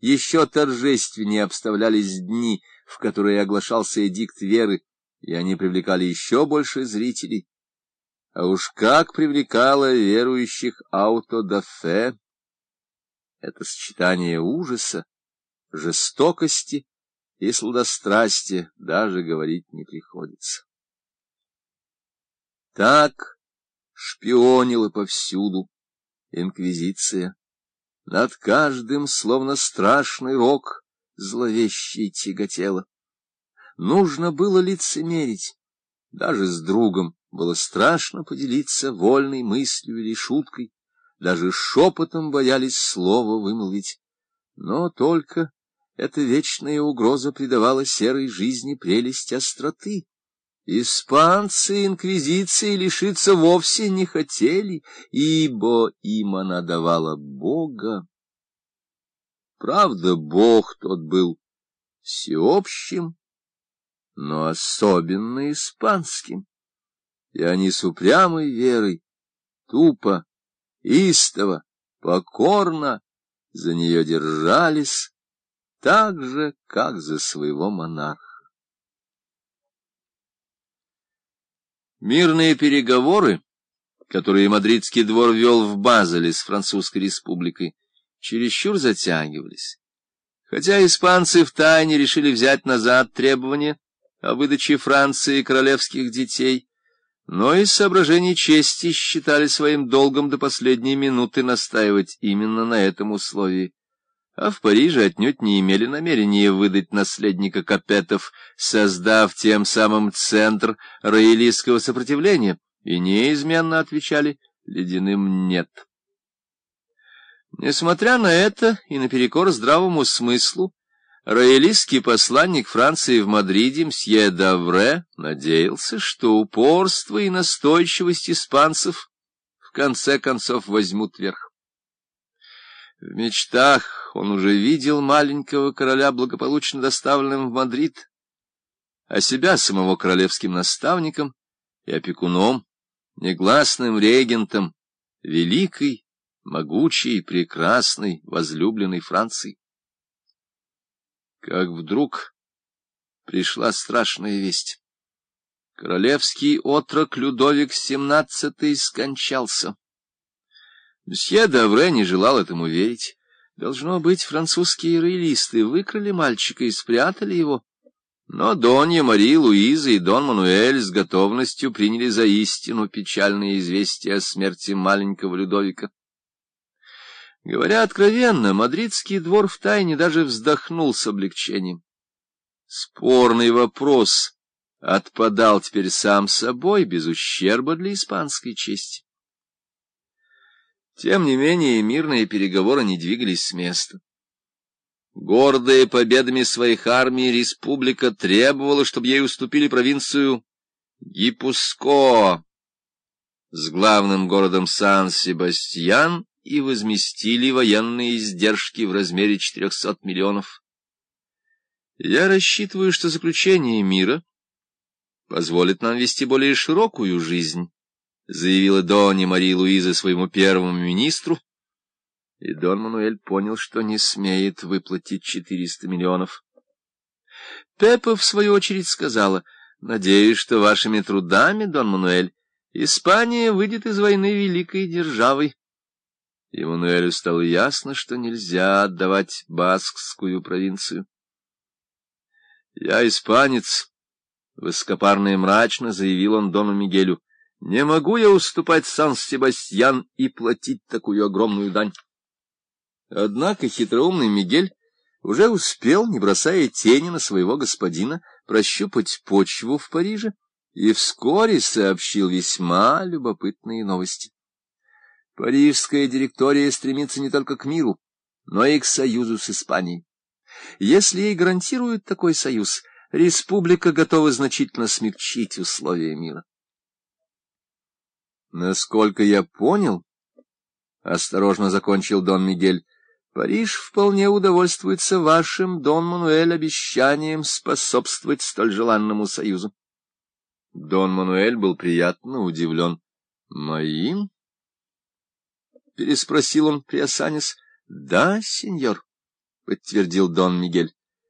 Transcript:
еще торжественнее обставлялись дни, в которые оглашался эдикт веры, и они привлекали еще больше зрителей. А уж как привлекало верующих аутодафе! Это сочетание ужаса, жестокости и сладострастия даже говорить не приходится. Так шпионила повсюду инквизиция. Над каждым, словно страшный рок, зловещий тяготела. Нужно было лицемерить. Даже с другом было страшно поделиться вольной мыслью или шуткой. Даже шепотом боялись слова вымолвить. Но только эта вечная угроза придавала серой жизни прелесть остроты. Испанцы инквизиции лишиться вовсе не хотели, ибо им она давала Бога. Правда, Бог тот был всеобщим, но особенно испанским, и они с упрямой верой, тупо, истово, покорно за нее держались, так же, как за своего монарха. Мирные переговоры, которые мадридский двор вел в Базеле с Французской республикой, чересчур затягивались. Хотя испанцы втайне решили взять назад требования о выдаче Франции королевских детей, но из соображений чести считали своим долгом до последней минуты настаивать именно на этом условии а в Париже отнюдь не имели намерения выдать наследника Капетов, создав тем самым центр роялистского сопротивления, и неизменно отвечали ледяным «нет». Несмотря на это и наперекор здравому смыслу, роялистский посланник Франции в Мадриде мсье Давре надеялся, что упорство и настойчивость испанцев в конце концов возьмут верх. В мечтах он уже видел маленького короля благополучно доставленным в Мадрид, а себя самого королевским наставником и опекуном, негласным регентом великой, могучей, прекрасной, возлюбленной Франции. Как вдруг пришла страшная весть. Королевский отрок Людовик XVII скончался. Мсье Давре не желал этому верить. Должно быть, французские роялисты выкрали мальчика и спрятали его. Но Донья Мари Луиза и Дон Мануэль с готовностью приняли за истину печальные известия о смерти маленького Людовика. Говоря откровенно, мадридский двор втайне даже вздохнул с облегчением. Спорный вопрос отпадал теперь сам собой, без ущерба для испанской чести. Тем не менее, мирные переговоры не двигались с места. Гордая победами своих армий, республика требовала, чтобы ей уступили провинцию Гипуско с главным городом Сан-Себастьян и возместили военные издержки в размере 400 миллионов. Я рассчитываю, что заключение мира позволит нам вести более широкую жизнь заявила Донни Мария Луиза своему первому министру, и Дон Мануэль понял, что не смеет выплатить 400 миллионов. Пеппа, в свою очередь, сказала, «Надеюсь, что вашими трудами, Дон Мануэль, Испания выйдет из войны великой державой». Мануэлю стало ясно, что нельзя отдавать Баскскую провинцию. «Я испанец», — высокопарно и мрачно заявил он Дону Мигелю, — не могу я уступать Сан-Себастьян и платить такую огромную дань. Однако хитроумный Мигель уже успел, не бросая тени на своего господина, прощупать почву в Париже и вскоре сообщил весьма любопытные новости. Парижская директория стремится не только к миру, но и к союзу с Испанией. Если ей гарантируют такой союз, республика готова значительно смягчить условия мира. Насколько я понял, — осторожно закончил Дон Мигель, — Париж вполне удовольствуется вашим, Дон Мануэль, обещанием способствовать столь желанному союзу. Дон Мануэль был приятно удивлен. — Моим? — переспросил он, приосанясь. — Да, сеньор. подтвердил Дон Мигель.